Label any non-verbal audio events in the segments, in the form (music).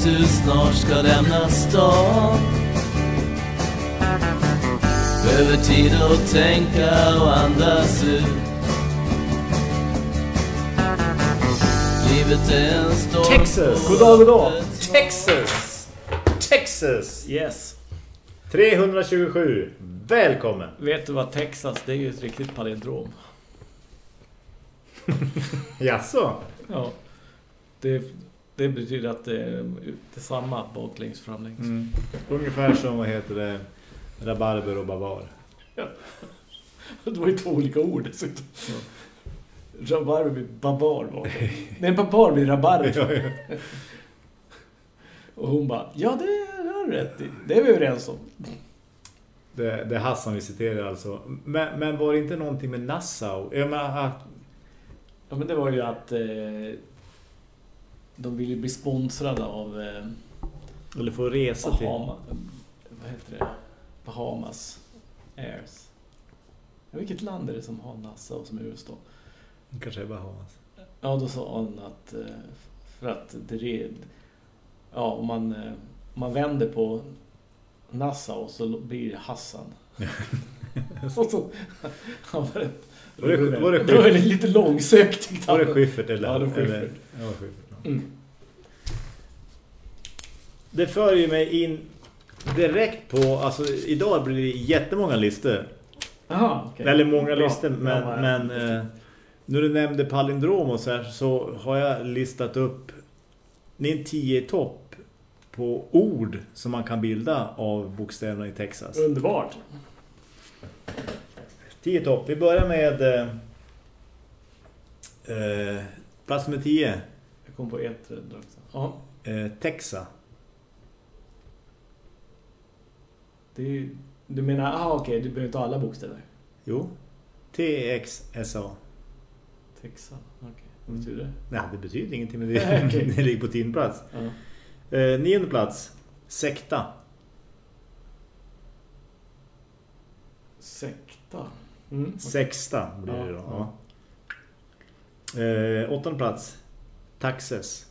att du snart ska lämna stan Behöver tid att tänka och andas ut Livet är en storm Texas. på God dag, god dag. vattnet. Texas! Texas! Yes. 327. Välkommen! Vet du vad Texas, det är ju ett riktigt palindrom. (laughs) Jaså? Ja. Det, det betyder att det är, det är samma baklänges framlänges. Mm. Ungefär som, vad heter det, rabarber och bavar. (laughs) Det var ju två olika ord dessutom. Rabarber blir babar bakom. Nej, babar blir rabarber. (laughs) Och hon bara, ja det har du rätt i. Det är vi överens om. Det, det är Hassan vi citerar alltså. Men, men var det inte någonting med Nassau? Jag menar, att, Ja men det var ju att eh, de ville bli sponsrade av eh, eller få resa till... Bahama, vad heter det? Bahamas Airs. Vilket land är det som har NASA och som är USA? Kanske är Bahamas. Ja, då sa han att eh, för att det är, ja, om man, eh, om man vänder på NASA och så blir det Hassan. (laughs) och så, han var rätt, Var det- var det det (laughs) var lite långsökt Var det Schyffert eller? Ja, det var Schyffert. Mm. Det för ju mig in direkt på, alltså idag blir det jättemånga listor. Aha, okej. Eller många listor, men, Ja, men eh, när du nämnde palindrom och så här så har jag listat upp en 10 topp på ord som man kan bilda av bokstäverna i Texas. Underbart. 10 topp. Vi börjar med eh, eh, plats nummer 10. Kom på ett rädd också. Ja, Eh, Texa. det är, ju- du menar, ah okej, du behöver inte alla bokstäver. Jo. T-X-S-A. Texan, okej. Vad betyder det? Nej, det betyder ingenting men det, (laughs) okej. det ligger på tionde plats. Ja. Eh, nionde plats. Sekta. Sekta. Mm. Sexta blir det då. Ja. Eh, åttonde plats. Taxes.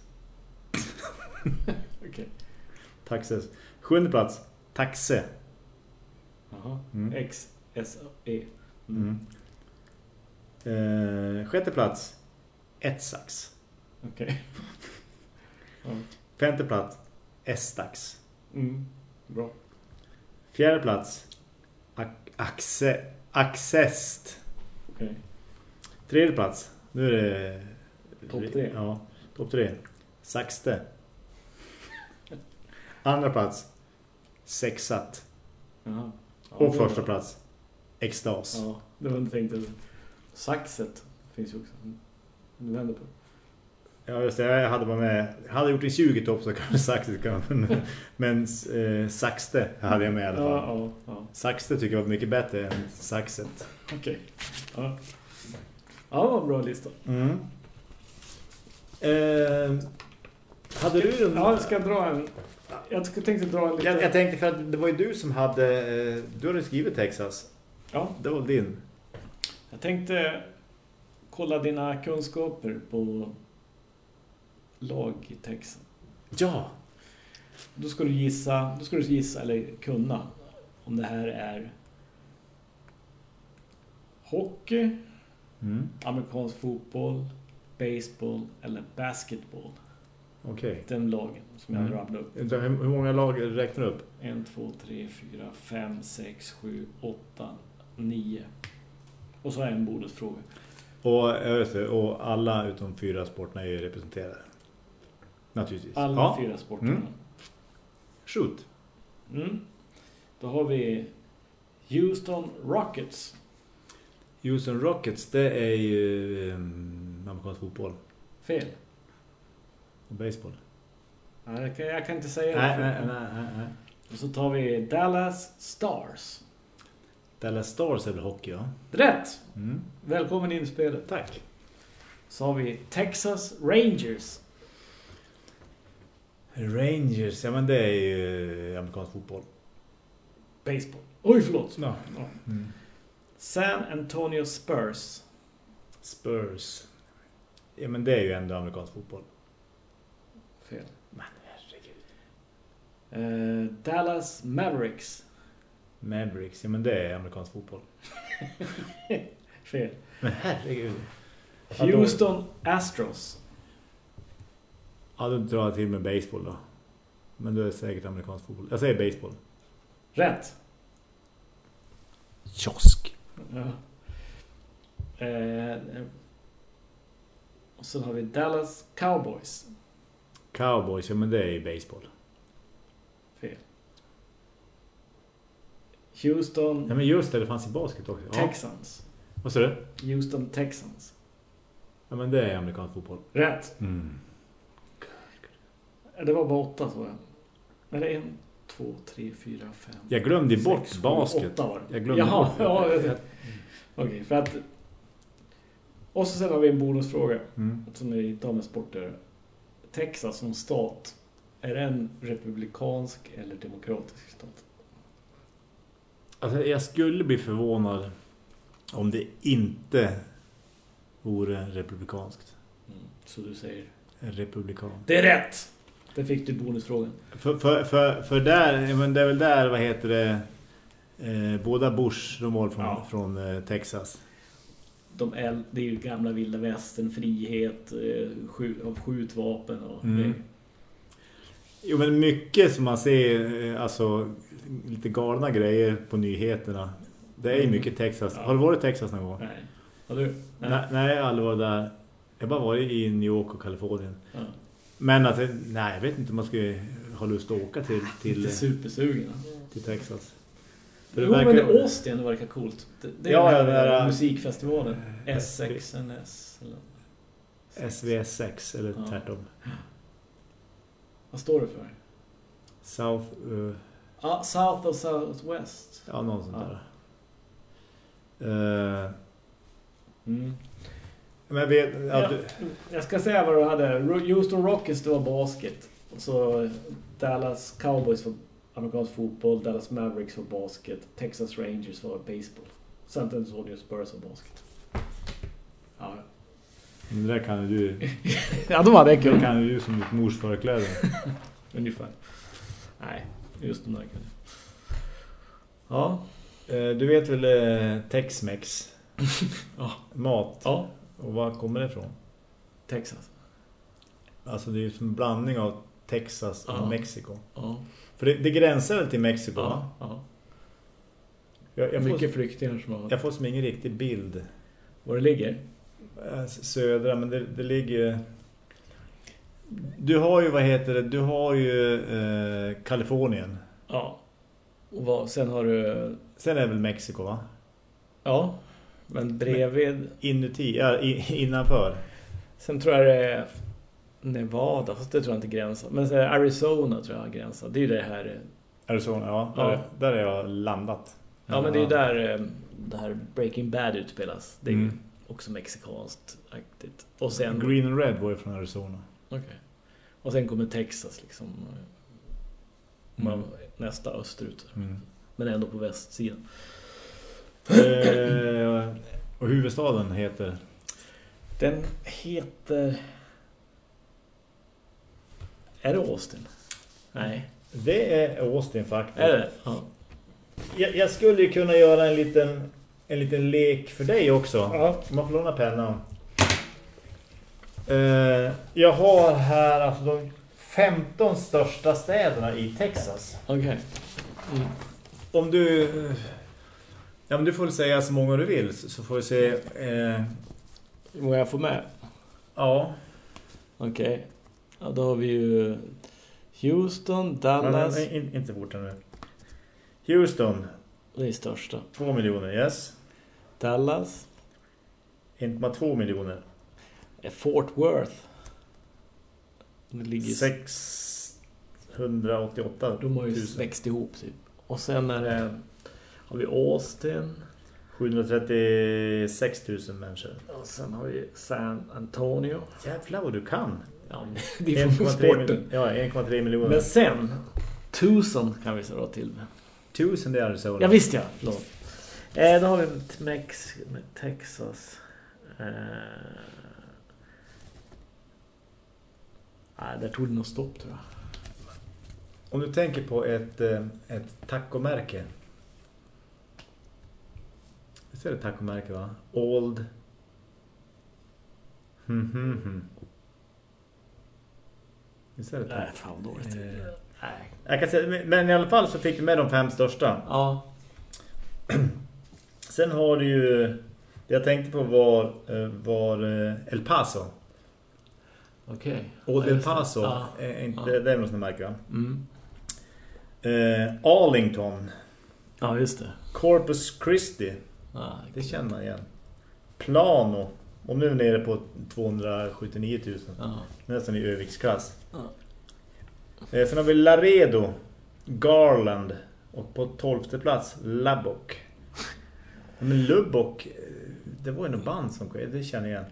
(laughs) Okej. Taxes. Sjunde plats. Taxe. Jaha. Mm. X, S, E. Mm. Eh, sjätte plats. Etsax. Okej. (laughs) ja. Femte plats. Estax. Mm. Bra. Fjärde plats. Ac- axe, accest. Okej. Tredje plats. Nu är det... Topp tre. Ja, topp tre. Saxte. Andra plats. Sexat. Jaha. Ja, Och första plats. Extas. Ja, det var inte tänkt. Saxet finns ju också. Du vänder på. Ja, just det. Jag hade bara med... Jag hade gjort en 20 topp så kanske Saxet kan... Men, men eh, Saxte hade jag med i alla fall. Ja, ja, ja. Saxte tycker jag var mycket bättre än Saxet. Okej. Ja. Ja, var en bra lista. Mm. Eh, hade du... Ja, jag ska dra en... Jag tänkte dra en lite... Jag, jag tänkte för att det var ju du som hade... Eh, du hade skrivit Texas. Ja, Det var din. jag tänkte kolla dina kunskaper på lag i Texas. Ja. Då ska du gissa, då ska du gissa eller kunna om det här är hockey, Mm. amerikansk fotboll, baseball eller basketball. Okej. Den lagen som jag Mm. rabblade upp. Hur, många lag räknar du upp? 1, 2, 3, 4, 5, 6, 7, 8, 9. Och så en bonusfråga. Och, och alla utom fyra sporterna är representerade. Naturligtvis. Alla ja. fyra sporterna. Mm. Shoot. Mm. Då har vi Houston Rockets. Houston Rockets, det är ju um, amerikansk fotboll. Fel. Och baseball. Nej, jag, kan, jag kan inte säga Nej, det. nej, nej, nej, nej. Och så tar vi Dallas Stars. Dallas Stars är väl hockey, ja. Rätt! Mm. Välkommen in i spelet. Tack. Så har vi Texas Rangers. Rangers, ja men det är ju amerikansk fotboll. Baseball. Oj, förlåt. Ja. Mm. San Antonio Spurs. Spurs. Ja men det är ju ändå amerikansk fotboll. Fel. Men herregud. Eh, Dallas Mavericks. Mavericks, ja men det är amerikansk fotboll. (laughs) Fel. Men herregud. Houston Astros. Ja, då drar jag till med baseball då. Men då är det säkert amerikansk fotboll. Jag säger baseball. Rätt. Kiosk. Ja. Eh, och sen har vi Dallas Cowboys. Cowboys, ja men det är ju baseball. Fel. Houston Ja men just det, det fanns i basket också. Ja. Texans. Vad sa du? Houston Texans. Ja men det är amerikansk fotboll. Rätt. Mm. Det var bara åtta så jag. Eller en, två, tre, fyra, fem. Jag glömde ju bort sex, sju, basket. Åtta var det. Jag glömde Jaha, bort ja, jag. Okej, för att... Och så sen har vi en bonusfråga Mm. som är inte har med sport att göra. Texas som stat, är det en republikansk eller demokratisk stat? Alltså, jag skulle bli förvånad om det inte vore republikanskt. Så du säger... Republikan. Det är rätt! Det fick du bonusfrågan. För, för, för, för där, men det är väl där, vad heter det, eh, båda Bush, de var från, Ja. från eh, Texas. De äl, det är ju gamla vilda västern, frihet, eh, skjut, av skjutvapen och... Mm. Jo men mycket som man ser, eh, alltså lite galna grejer på nyheterna. Det är ju Mm. mycket Texas. Ja. Har du varit i Texas någon gång? Nej. Har du? Nej, nej jag har aldrig varit där. Jag har bara varit i New York och Kalifornien. Ja. Men att, nej jag vet inte om man skulle ha lust att åka till, till, Lite supersugen. till Texas. För det Jo, verkar- men Austin verkar coolt. Det, det är Ja, den här där- musikfestivalen. SXNS. Eller... SVS6 eller Ja. tvärtom. Vad står det för? South, eh, Ah, South och Southwest. ja någon sånt Ja. där. Eh, Mm. Men vet, ja, du, Jag ska säga vad du hade. Houston Rockets det var basket. Och så Dallas Cowboys var amerikansk fotboll. Dallas Mavericks var basket. Texas Rangers var baseball. San Antonio Spurs var basket. Ja, det där kan ju du, (laughs) ja de hade det kan ju du som ditt mors förkläde. (laughs) Ungefär. Nej, just de där kan Ja. Eh, Du vet väl eh, Tex-Mex? (laughs) Ja. Mat. Ja. Och var kommer det ifrån? Texas. Alltså det är ju som en blandning av Texas och Ja. Mexiko. Ja. För det, det gränsar väl till Mexiko? Ja. ja. Jag, jag, Mycket får, flyktingar som har... jag får som ingen riktig bild. Var det ligger? Eh, Södra, men det, det ligger... Du har ju, vad heter det? Du har ju eh, Kalifornien. Ja. Och vad, sen har du... Sen är det väl Mexiko va? Ja. Men bredvid... Inuti, ja, innanför. Sen tror jag det är Nevada, fast det tror jag inte gränsar. Men Arizona tror jag gränsar. Det är ju det här... Arizona, ja. Ja. Där, där är jag landat. Ja, men det är ju där eh, det här Breaking Bad utspelas. Det är Mm. också mexikanskt aktigt. Och sen... Green and Red var ju från Arizona. Okej. Och sen kommer Texas liksom. Man, Mm. Nästa österut. Mm. Men ändå på västsidan. Eh, och huvudstaden heter... Den heter... Är det Austin? Nej. Det är Austin faktiskt. Är det? Ja. Jag, jag skulle ju kunna göra en liten, en liten lek för dig också. Ja. Man får låna pennan. Eh, jag har här alltså de 15 största städerna i Texas. Okej. Mm. Om du... Ja, men du får säga så många du vill så får vi se... Eh, Vad jag får med? ja. Okej. Ja, då har vi ju Houston, Dallas. nej, in, inte fortare nu. Houston, Det är största. 2 miljoner, yes. Dallas. 1,2 miljoner. är Fort Worth. Det ligger... 688 De har ju 000. växt ihop typ. Och sen är det... Har vi Austin. 736 000 människor. Och sen har vi San Antonio. Jävlar vad du kan. Ja, (laughs) det är från 1,3 sporten. mil- Ja, 1,3 miljoner. Men sen... Tucson kan vi dra till med. Tusen det är Arizona. Ja visst ja, förlåt. Eh, då har vi Mex med Texas. Eh, nej, där tog det nog stopp tror jag. Om du tänker på ett, eh, ett tacomärke. Visst är det tacomärke va? Old. Hmm, hmm, hmm. Visst är det Nej, taco? fan vad dåligt. Eh, Nej. Jag kan säga, men- i alla fall så fick du med de fem största. Ja. (clears throat) Sen har du ju... Det jag tänkte på var, eh, var eh, El Paso. Okej. Old Ja, El. Paso. Är inte, Ja. Det är något som märker va? Mm. Eh, Arlington. Ja, just det. Corpus Christi. Det känner man igen. Plano. Och nu är nere på 279 000. Ja. Nästan i överviktsklass. Ja. Eh, sen har vi Laredo. Garland. Och på 12 plats Lubbock. Men Lubbock, eh, det var ju något band som det känner jag igen.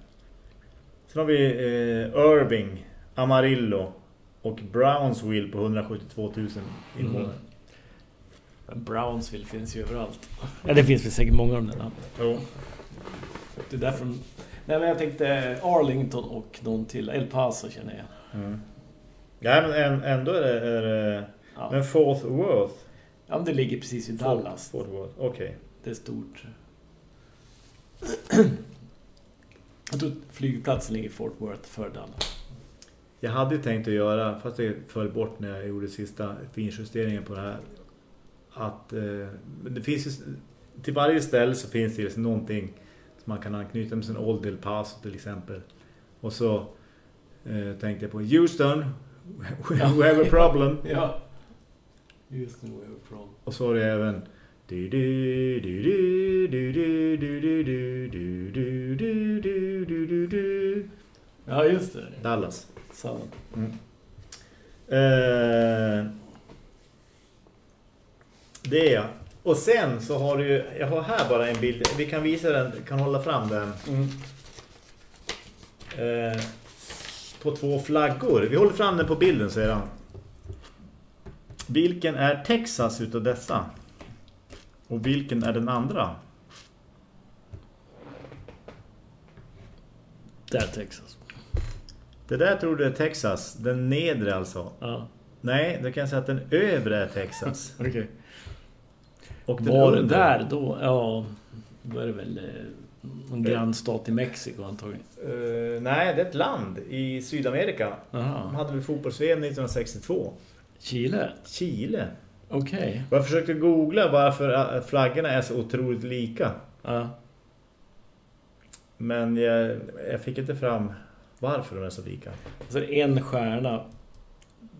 Sen har vi eh, Irving, Amarillo och Brownsville på 172 000 invånare. Mm. Men Brownsville finns ju överallt. Ja, det finns väl säkert många av de där. Jo. Det är därför de... Nej, men jag tänkte Arlington och någon till. El Paso känner jag. Mm. Ja, men än- ändå är det... Är det Ja. men Fort Worth. ja, men det ligger precis vid Dallas. Fort Worth, okej. Det är stort. Jag tror flygplatsen ligger i Fort Worth för Dallas. Jag hade ju tänkt att göra, fast det föll bort när jag gjorde sista finjusteringen på det här. Att eh, det finns ju, till varje ställe så finns det ju någonting som man kan anknyta med sin Old El Paso till exempel. Och så eh, tänkte jag på Houston, we have a problem. Ja. Just nu, where from. Och så har det även du du du du du du du du du du du du du du du Ja, just det. Dallas. Så. Eh, det är jag. Och sen så har du ju, jag har här bara en bild, vi kan visa den, kan hålla fram den. Mm. Eh, på två flaggor. Vi håller fram den på bilden säger han. Vilken är Texas utav dessa? Och vilken är den andra? Där Texas. Det där tror du är Texas, den nedre alltså. Ja, Nej, då kan jag säga att den övre är Texas. (laughs) okej. Och Var det där då? Ja, då är det väl eh, en grannstat i Mexiko antagligen. Eh, nej, det är ett land i Sydamerika. De Aha. hade väl fotbolls-VM 1962. Chile? Chile. Okej. Jag försökte googla varför flaggorna är så otroligt lika. Ja. Men jag, jag fick inte fram varför de är så lika. Så en stjärna.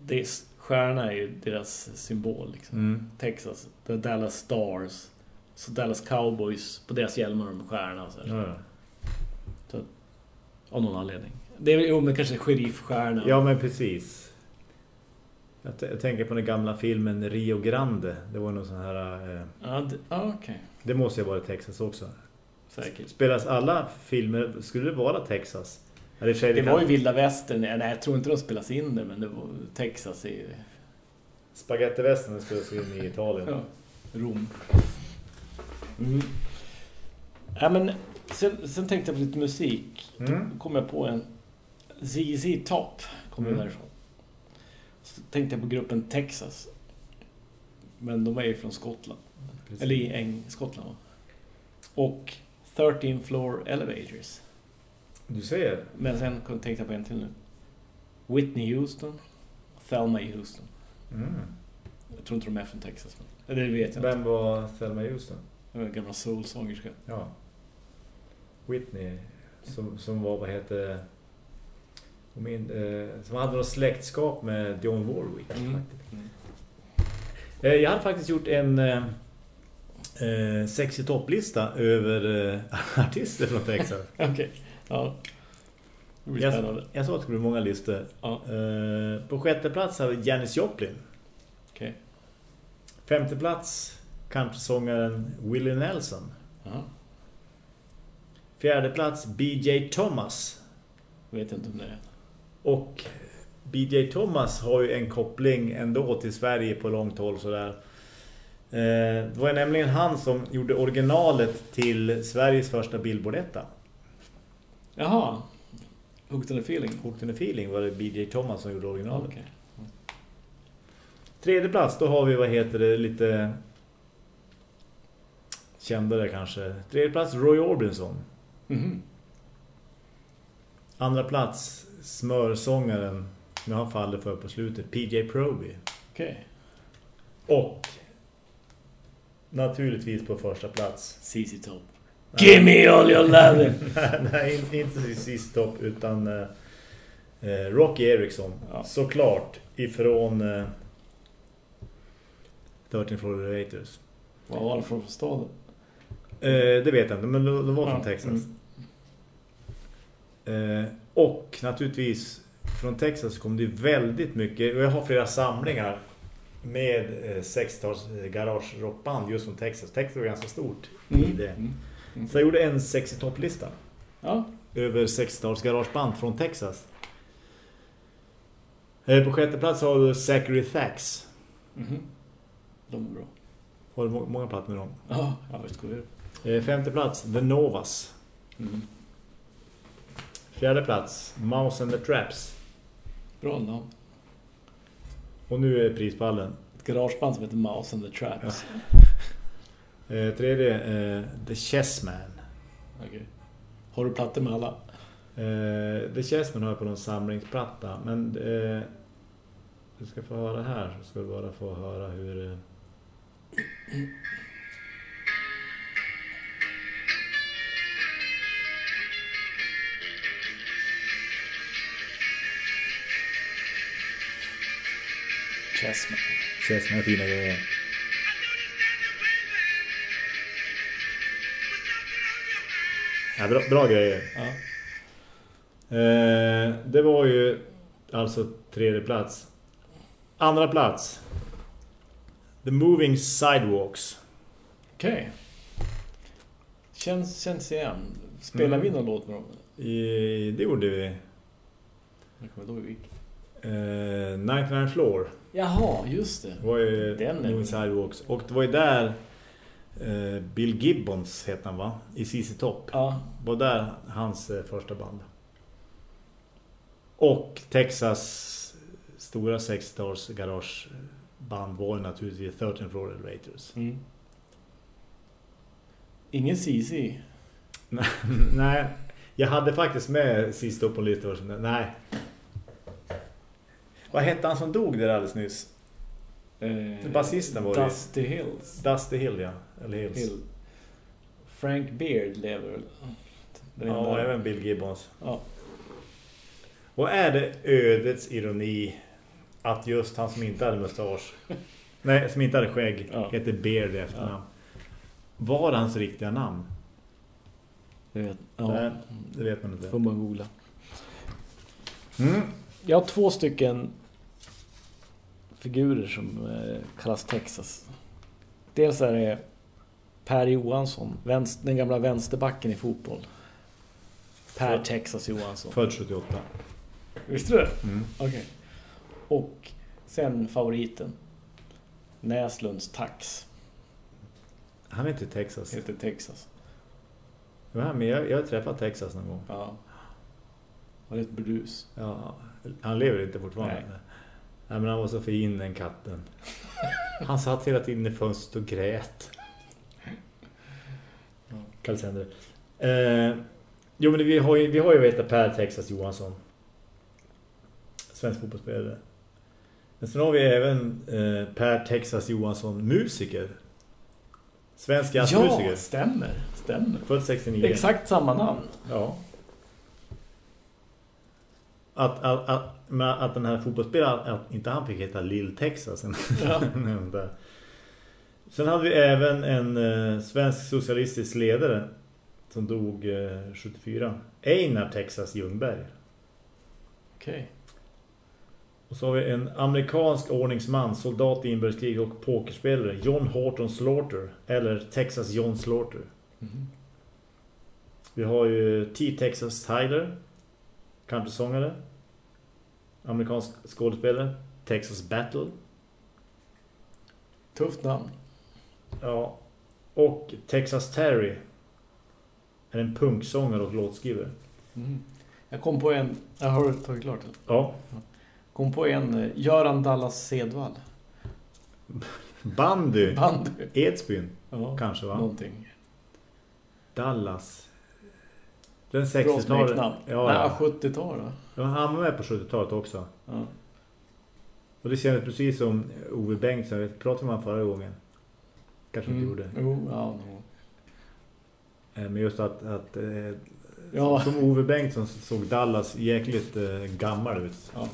Det är, stjärna är ju deras symbol liksom. Mm. Texas, the Dallas Stars. Så Dallas Cowboys, på deras hjälmar har de stjärna och så. Ja. Av någon anledning. Det är jo, men kanske sheriffstjärna. ja, men precis. Jag, jag tänker på den gamla filmen Rio Grande. Det var någon sån här... Eh, Ja, det- ja okej. det måste ju vara Texas också. Säkert. Spelas alla filmer... Skulle det vara Texas? Det kan- var ju vilda västern. Nej, jag tror inte de spelas in där, men det var Texas i Spagettivästern spelas in i Italien. ja, Rom. Mm. Ja, men sen, sen tänkte jag på lite musik. Mm. Då kom jag på en ZZ Top. Kommer Mm. därifrån. Så tänkte jag på gruppen Texas. Men de är ju från Skottland. Precis. Eller i Eng Skottland va? Och 13 Floor Elevators. Du ser. Men sen tänkte jag på en till nu. Whitney Houston. Thelma Houston. Mm. Jag tror inte de är från Texas. Men, det vet jag inte. Vem var Thelma Houston? En gamla soulsångerska. Ja. Whitney. Som, som var, vad heter... Min, eh, som hade något släktskap med John Warwick. Mm. faktiskt. Mm. Eh, jag hade faktiskt gjort en eh, eh, sexy topplista över eh, (laughs) artister från Texas. (laughs) Okej. Ja. Det blir jag, spännande. jag sa att det skulle bli många listor. Ja. Eh, på sjätte plats har vi Janis Joplin. Okej. Femte plats countrysångaren Willie Nelson. Ja. Fjärde plats BJ Thomas. Vet jag inte om det är. Och BJ Thomas har ju en koppling ändå till Sverige på långt håll sådär. Eh, det var nämligen han som gjorde originalet till Sveriges första Billboard-etta. Jaha. Hooked on a feeling. Hooked in a feeling var det BJ Thomas som gjorde originalet. Okej. Tredje plats, då har vi, vad heter det, lite kändare kanske. Tredje plats, Roy Orbison. Mhm. Andra plats, smörsångaren jag har fallit för på slutet, PJ Proby. Okej. Och naturligtvis på första plats. CC Top. Give me all your love. (laughs) Nej, in- inte i sist topp utan eh, eh, Rocky Erickson. Ja. Såklart ifrån eh, 13 Florida Raiders. Vad var det från staden? Eh, det vet jag inte, men de, var från Ja, Texas. Eh, och naturligtvis från Texas kom det väldigt mycket, och jag har flera samlingar med eh, 60-tals garage rockband just från Texas. Texas var ganska stort i det. Mm. Så jag gjorde en 60-topplista Ja. över 60-tals garageband från Texas. Eh, på sjätte plats har du Zachary Thax. Mhm. De är bra. Har du må- många plats med dem? Ja, jag vet är. Eh, femte plats, The Novas. Mm. Fjärde plats, Mouse and the Traps. Bra namn. Och nu är prispallen. Ett garageband som heter Mouse and the Traps. Eh, tredje, eh, The Chessman. Okej. Har du plattor med alla? Eh, The Chessman har jag på någon samlingsplatta. Men eh, du ska få höra här. Så ska du bara få höra hur... Eh, Chessman. Chessman är fina grejer. Ja, bra, bra grejer. Ja. Eh, det var ju alltså tredje plats. Andra plats. The Moving Sidewalks. Okej. Känns, känns igen. Spelar Mm. vi någon låt med dem? I, det gjorde vi. Jag kommer ihåg hur vi gick. Eh, 99 Floor Jaha, just det. var ju Den Moving Sidewalks. Och det var ju där Bill Gibbons heter han va? I CC Top. Ja. var där hans eh, första band. Och Texas stora 60-tals garageband var ju naturligtvis 13 Florida Raiders. Mm. Ingen CC. (laughs) Nej, jag hade faktiskt med sist upp på listan. Nej. Vad hette han som dog där alldeles nyss? Eh, Basisten var det. Dusty Hills. Dusty Hill, ja. Eller Hills. Hill. Frank Beard lever väl? Ja, och även Bill Gibbons. Ja. Och är det ödets ironi att just han som inte hade mustasch, (laughs) nej, som inte hade skägg, Ja. heter Beard i efternamn. Var hans riktiga namn? Jag vet. Ja. Nej, det vet man inte. Får man googla. Mm. Jag har två stycken figurer som eh, kallas Texas. Dels är det Per Johansson, vänster, den gamla vänsterbacken i fotboll. Per Född- Texas Johansson. Född 78. Visste du det? Mm. Okej. Och sen favoriten. Näslunds Tax. Han är inte i Texas. Heter Texas. Ja, men jag, jag har träffat Texas någon gång. Ja. Var det ett brus? Ja, han lever inte fortfarande. Nej. Nej. men han var så fin den katten. Han satt hela tiden i fönstret och grät. Kalsender. Eh, jo men vi har ju, vi har ju vetat Per Texas Johansson. Svensk fotbollsspelare. Men sen har vi även eh, Per Texas Johansson musiker. Svensk jazzmusiker. Ja, stämmer. Stämmer. Född 69. Exakt samma namn. Ja. Att, att, att, att den här fotbollsspelaren, att inte han fick heta Lil Texas. Ja. (laughs) Sen hade vi även en eh, svensk socialistisk ledare som dog eh, 74. Einar Texas Ljungberg. Okej. Och så har vi en amerikansk ordningsman, soldat i inbördeskrig och pokerspelare, John Horton Slaughter, eller Texas John Slaughter. Mhm. Vi har ju T. Texas Tyler, countrysångare, amerikansk skådespelare, Texas Battle, Tufft namn. ja, och Texas Terry är en punksångare och låtskrivare. Mhm. Jag kom på en... Jag har tagit klart det? Ja, Kom på en... eh, Göran Dallas Sedvall. Bandy. Bandy. Edsbyn. Ja, Kanske va? någonting. Dallas. Den Bra 60-talet. smeknamn. Ja, Nej, ja. 70-tal då. Ja, Han var med på 70-talet också. Ja. Och det kändes precis som Ove Bengtsson. Jag pratade med honom förra gången. Kanske inte Mm. gjorde. Jo, ja, no. Eh, Men just att, att eh, Ja. som Ove Bengtsson så såg Dallas jäkligt eh, gammal ut. ja.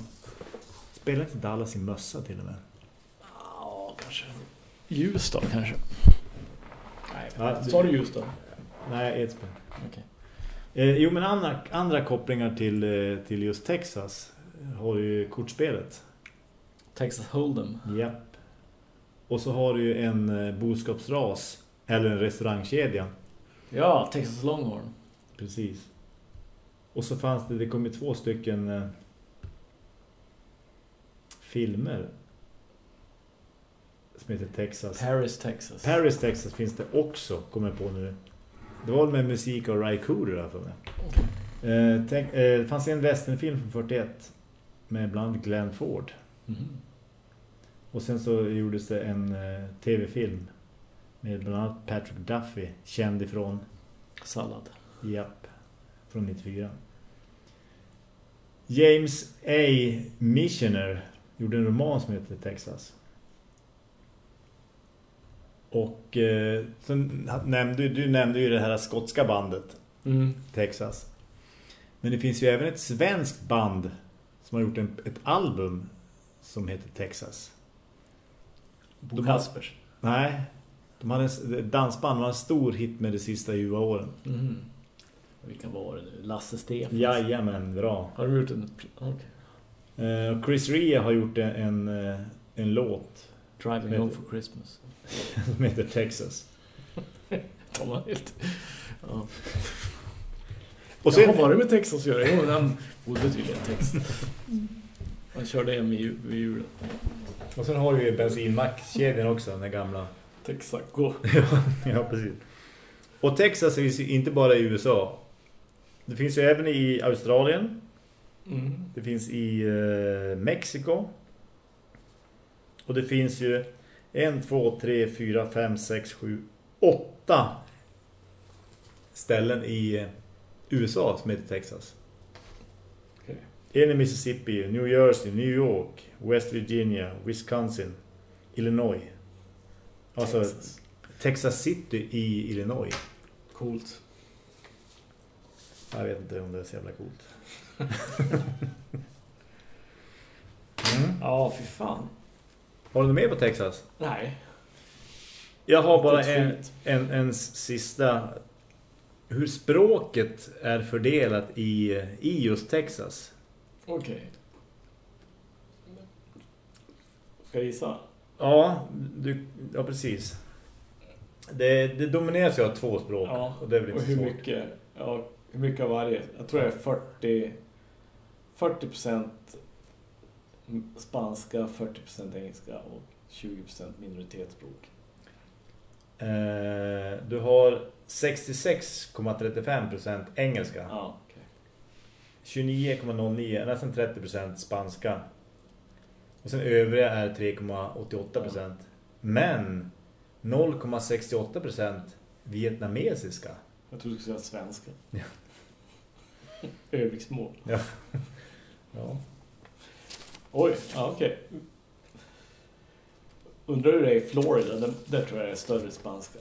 Spelar inte Dallas i mössa till och med? Ja, kanske. Ljusdal kanske. Nej, Ja, sa du Ljusdal? Nej, Edsbyn. Okej. Eh, jo, men andra, andra kopplingar till, eh, till just Texas har ju kortspelet. Texas Hold'em. Japp. Och så har du ju en eh, boskapsras eller en restaurangkedja. Ja, Texas Longhorn. Precis. Och så fanns det, det kom ju två stycken eh, filmer som heter Texas. Paris, Texas. Paris, Texas finns det också, kommer jag på nu. Det var med musik av Ry Cooder här för mig. Eh, tänk, eh, det fanns en westernfilm från 41 med bland Glenn Ford. Mhm. Och sen så gjordes det en eh, tv-film med bland annat Patrick Duffy, känd ifrån Sallad. Japp, från 94. James A. Missioner gjorde en roman som heter Texas. Och eh, så nämnde, du nämnde ju det här skotska bandet Mm. Texas. Men det finns ju även ett svenskt band som har gjort en, ett album som heter Texas. Bo De har- Kaspers. Nej, de hade en, dansband var en stor hit med de sista ljuva åren. Mhm. Vilka var det nu? Lasse Stefans. Jajamän, bra. Har du gjort en... Okej. Eh, Chris Rea har gjort en, en, eh, en låt Driving Vet Home for Christmas. (laughs) som heter Texas. De var helt... Ja. Och Sen sen, har det med Texas att göra. Jo, han bodde tydligen i Texas. Han körde hem vid vid julen. och sen har du ju bensinmackskedjan också, den gamla. Texaco. (laughs) ja, precis. Och Texas finns ju inte bara i USA. Det finns ju även i Australien. Mm. Det finns i eh, Mexiko. Och det finns ju en, två, tre, fyra, fem, sex, sju, åtta ställen i USA som heter Texas. Okej. En i Mississippi, New Jersey, New York, West Virginia, Wisconsin, Illinois. Alltså Texas. Texas City i Illinois. Coolt. Jag vet inte om det är så jävla coolt. (laughs) mm. Ja, fy fan. Har du något mer på Texas? Nej. Jag har bara en, en, en sista... Hur språket är fördelat i, i just Texas. Okej. Ska jag gissa? Ja, du, ja precis. Det, det domineras ju av två språk. Ja. Och det är väl Och hur svårt. mycket, ja, hur mycket av varje? Jag tror det är 40... 40% spanska, 40% engelska och 20% minoritetsspråk. Eh, du har 66,35% engelska. Ja, okej. 29,09, nästan 30% spanska. Och sen övriga är 3,88%. Men 0,68% vietnamesiska. Jag tror du skulle säga svenska. Ja. (laughs) Övrigt Ja. (laughs) Oj, ja okej. Undrar hur det är i Florida? Där, där tror jag det är större spanska.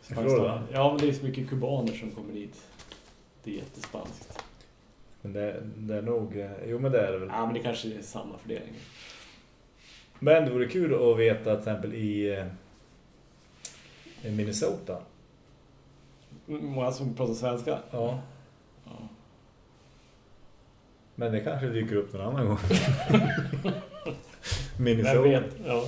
Florida? Ja, men det är så mycket kubaner som kommer dit. Det är jättespanskt. Men det, det är nog... eh, Jo, men det är det väl. Ja, men det kanske är samma fördelning. Men det vore kul att veta till exempel i, eh, i Minnesota. Många som pratar svenska. Ja. Men det kanske dyker upp någon annan gång. (laughs) Minnesota. Vem vet? Ja.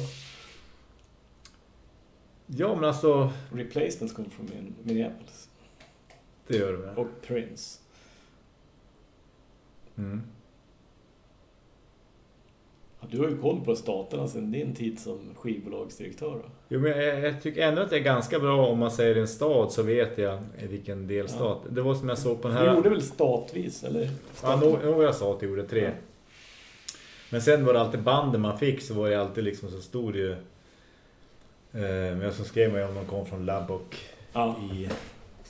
Ja, men alltså... Replacements kommer från Min- Minneapolis. Det gör det. Och Prince. Mm. Ja, du har ju koll på staterna sedan din tid som skivbolagsdirektör. Då. Jo, men jag, jag tycker ändå att det är ganska bra om man säger en stad så vet jag vilken delstat. Det var som jag såg på den Du här... gjorde väl statvis, eller? Ja, några, några sa att jag gjorde tre. Ja. Men sen var det alltid banden man fick så var det alltid liksom så stod ju eh, men jag så skrev mig om de kom från Lubbock Ja. i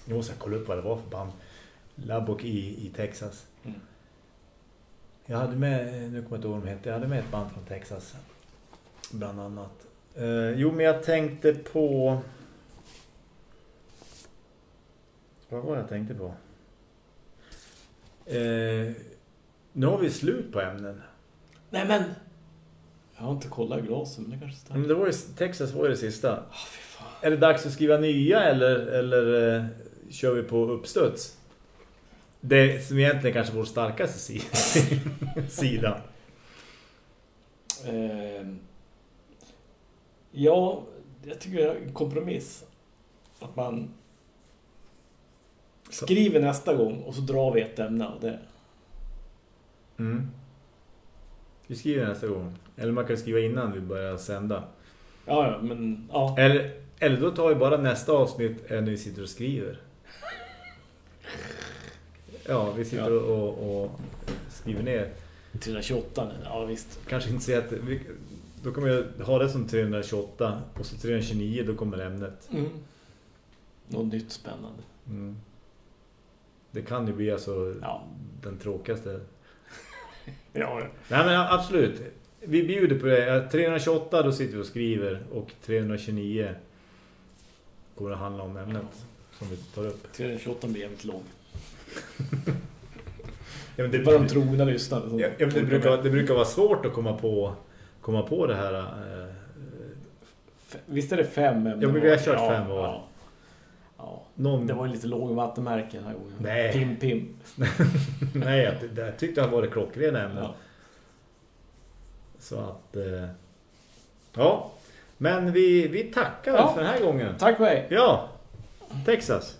jag måste kolla upp vad det var för band Lubbock i, i Texas Mm. Jag hade med nu kommer jag inte ihåg vad de hette jag hade med ett band från Texas bland annat eh, jo men jag tänkte på vad var det jag tänkte på eh, nu har vi slut på ämnen Nej men! Jag har inte kollat glasen, men det kanske står. men det var ju, Texas var ju det sista fan. Är det dags att skriva nya eller, eller eh, kör vi på uppstuds? Det som egentligen kanske vår starkaste si (laughs) sida. Ehm, ja, jag tycker kompromiss. Att man skriver nästa gång och så drar vi ett ämne av det. Mm. Vi skriver nästa gång. Eller man kan skriva innan vi börjar sända. Ja, ja, men ja. Eller, eller då tar vi bara nästa avsnitt när vi sitter och skriver. Ja, vi sitter Ja. och, och skriver ner. 328, ja visst. Kanske inte säga att vi, då kommer jag ha det som 328 och så 329 då kommer ämnet. Mm. Något nytt spännande. Mm. Det kan ju bli alltså Ja. den tråkigaste. (laughs) Ja, Nej men absolut. Vi bjuder på det. Ja, 328 då sitter vi och skriver och 329 kommer att handla om ämnet som vi tar upp. 328 blir jävligt lång. (laughs) Ja, men Det de trogna lyssnare. ja, ja, det, brukar, det brukar vara svårt att komma på, komma på det här. Eh, Visst är det fem ämnen? Ja, men vi har kört ja, fem år. Ja. ja. någon, Det var lite låg vattenmärke den här gången. Nej. Pim, pim. (laughs) Nej, jag, det, jag tyckte han var det klockrena ämnen. Ja. Så att... Eh, ja, men vi, vi tackar Ja. för den här gången. Tack och hej. Ja, Texas.